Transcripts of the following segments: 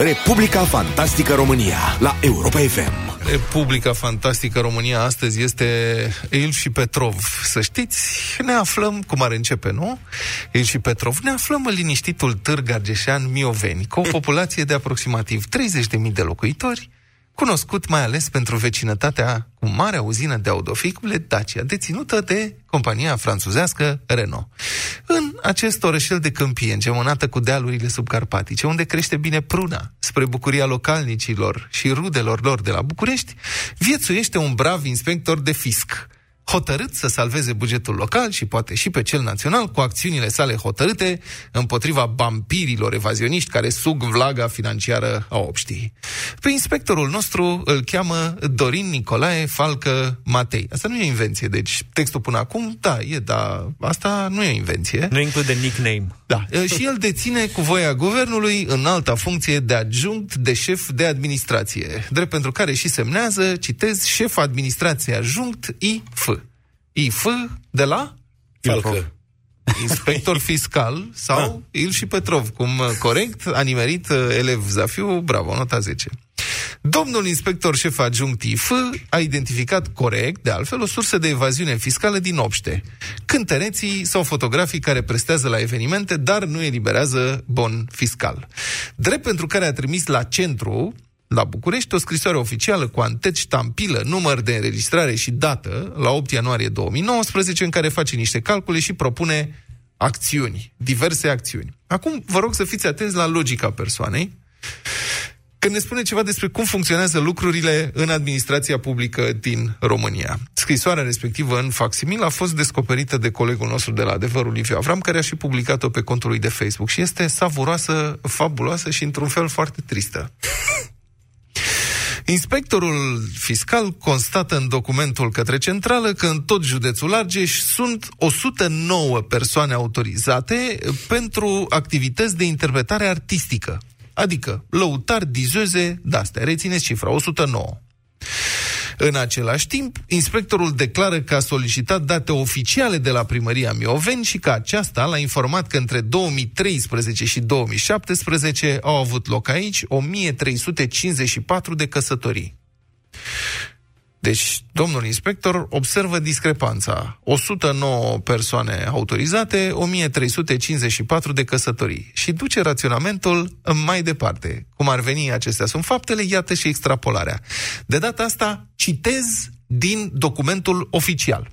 Republica Fantastică România la Europa FM. Republica Fantastică România astăzi este Il și Petrov. Să știți, ne aflăm, cum ar începe, nu? Il și Petrov. Ne aflăm în liniștitul Târg Argeșean Mioveni, cu o populație de aproximativ 30.000 de locuitori, cunoscut mai ales pentru vecinătatea cu marea uzină de autoficule Dacia, deținută de compania franțuzească Renault. În acest orășel de câmpie, îngemănată cu dealurile subcarpatice, unde crește bine pruna, spre bucuria localnicilor și rudelor lor de la București, viețuiește un brav inspector de fisc, hotărât să salveze bugetul local și poate și pe cel național cu acțiunile sale hotărâte împotriva vampirilor evazioniști care sug vlaga financiară a obștii. Pe inspectorul nostru îl cheamă Dorin Nicolae Falcă Matei. Asta nu e invenție, deci textul până acum, da, e, dar asta nu e invenție. Nu include nickname. Da, și el deține cu voia guvernului în alta funcție de adjunct de șef de administrație, drept pentru care și semnează, citez, șef administrație adjunct IF. IF de la? Falcă. Inspector fiscal sau ah. Il și Petrov, cum corect a nimerit uh, elev Zafiu, bravo, nota 10. Domnul inspector șef adjunct IF a identificat corect, de altfel, o sursă de evaziune fiscală din obște. Cântăreții sau fotografii care prestează la evenimente, dar nu eliberează bon fiscal. Drept pentru care a trimis la centru la București o scrisoare oficială cu antet, ștampilă, număr de înregistrare și dată la 8 ianuarie 2019 în care face niște calcule și propune acțiuni, diverse acțiuni. Acum vă rog să fiți atenți la logica persoanei când ne spune ceva despre cum funcționează lucrurile în administrația publică din România. Scrisoarea respectivă în facsimil a fost descoperită de colegul nostru de la Adevărul Liviu Avram, care a și publicat-o pe contul lui de Facebook și este savuroasă, fabuloasă și într-un fel foarte tristă. Inspectorul fiscal constată în documentul către centrală că în tot județul Argeș sunt 109 persoane autorizate pentru activități de interpretare artistică. Adică lăutari, dizeze, de-astea. Rețineți cifra, 109. În același timp, inspectorul declară că a solicitat date oficiale de la primăria Mioveni și că aceasta l-a informat că între 2013 și 2017 au avut loc aici 1354 de căsătorii. Deci, domnul inspector observă discrepanța. 109 persoane autorizate, 1354 de căsătorii. Și duce raționamentul mai departe. Cum ar veni acestea sunt faptele, iată și extrapolarea. De data asta, citez din documentul oficial.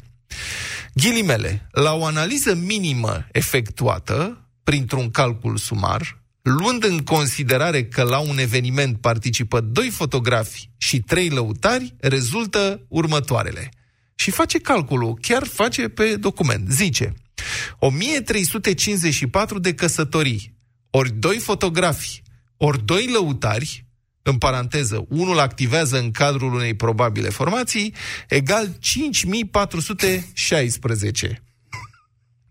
Ghilimele, la o analiză minimă efectuată, printr-un calcul sumar, luând în considerare că la un eveniment participă doi fotografi și trei lăutari, rezultă următoarele. Și face calculul, chiar face pe document. Zice, 1354 de căsătorii, ori doi fotografi, ori doi lăutari, în paranteză, unul activează în cadrul unei probabile formații, egal 5416.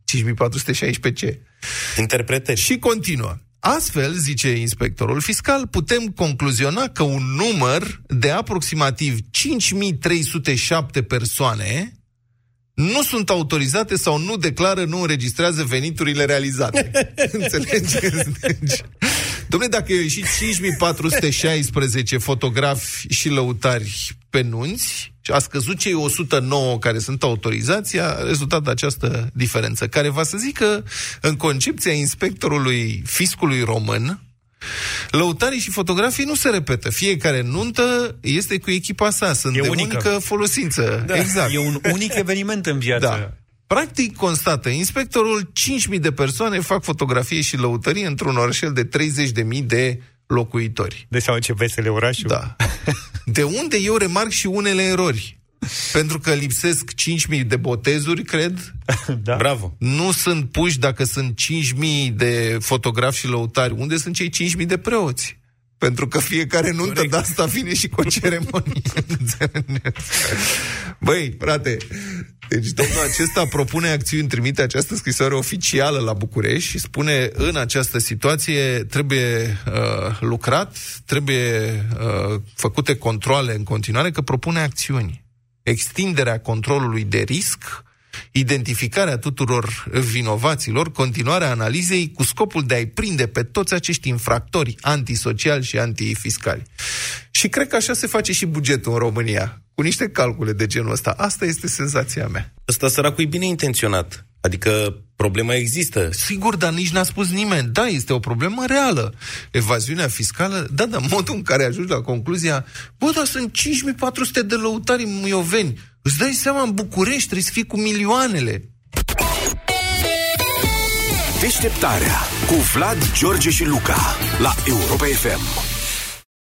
5416 ce? Interpretări. Și continuă. Astfel, zice inspectorul fiscal, putem concluziona că un număr de aproximativ 5307 persoane nu sunt autorizate sau nu declară, nu înregistrează veniturile realizate. Înțelegeți? Deci, Dom'le, dacă eu ieșit 5416 fotografi și lăutari pe nunți, a scăzut cei 109 care sunt autorizați, a rezultat această diferență, care va să zică, în concepția inspectorului fiscului român, Lăutarii și fotografii nu se repetă. Fiecare nuntă este cu echipa sa. Sunt e de unică, unică folosință. Da, exact. E un unic eveniment în viață. Da. Practic, constată inspectorul, 5.000 de persoane fac fotografie și lăutărie într-un orășel de 30.000 de locuitori. De sau ce vesele orașul. Da. De unde eu remarc și unele erori. Pentru că lipsesc 5.000 de botezuri, cred. Da. Bravo. Nu sunt puși dacă sunt 5.000 de fotografi și lăutari. Unde sunt cei 5.000 de preoți? Pentru că fiecare nuntă de asta vine și cu o ceremonie. Băi, frate, deci domnul acesta propune acțiuni, trimite această scrisoare oficială la București și spune în această situație trebuie uh, lucrat, trebuie uh, făcute controle în continuare, că propune acțiuni. Extinderea controlului de risc identificarea tuturor vinovaților, continuarea analizei cu scopul de a-i prinde pe toți acești infractori antisociali și antifiscali. Și cred că așa se face și bugetul în România, cu niște calcule de genul ăsta. Asta este senzația mea. Ăsta săracul e bine intenționat. Adică problema există. Sigur, dar nici n-a spus nimeni. Da, este o problemă reală. Evaziunea fiscală, da, dar modul în care ajungi la concluzia, bă, dar sunt 5400 de lăutari în Mioveni. Îți dai seama, în București trebuie să fii cu milioanele. Deșteptarea cu Vlad, George și Luca la Europa FM.